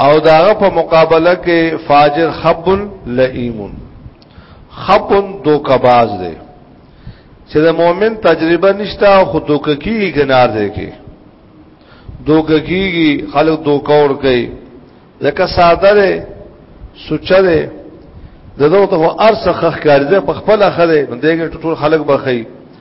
او داغه په مقابله کې فاجر خب لئیم خب دوکباز دی چې د مؤمن تجربه نشته او خود دوککی ګنار دی کې دوککیږي خلک دوکور کوي ځکه ساده دی سوچه دی دغه ته ارسخ خخ کاری ده په خپل خره نو دغه ټول خلک بخي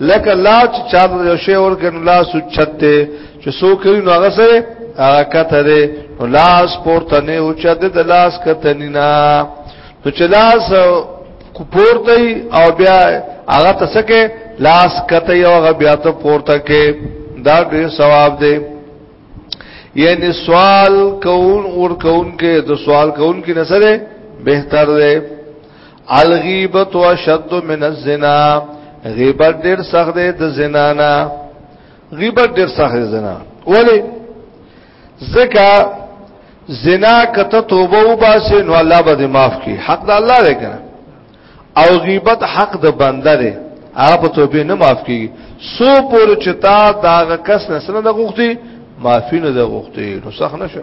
لکه لا چې چا یو شی ورکړ لا سوچته چې سو کوي نو هغه سره هغه کته دی نو لاس پورته نه او چې د لاس کته نه نه نو چې لاس کو پورته او بیا هغه تسکه لاس کته یو هغه بیا ته پورته کې دا ډېر ثواب دی یعنی سوال کون اور کون کې د سوال کون کې نسره بهتر دی الغیبت وشد من الزنا غیبت ډیر سخت دی د زنا نه غیبت ډیر سخت دی زنا ولی زکا زنا کته توبه وباسه نو الله به معاف کی حق د الله دی کنه او غیبت حق د بنده دی هغه په توبه نه معاف کیږي سو پور چتا دا کس نه سره د غوښتي معافی نه د غوښتي نو صح نشه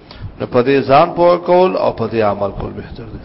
نو په دې ځان پوه کول او په دې عمل کول بهتر دی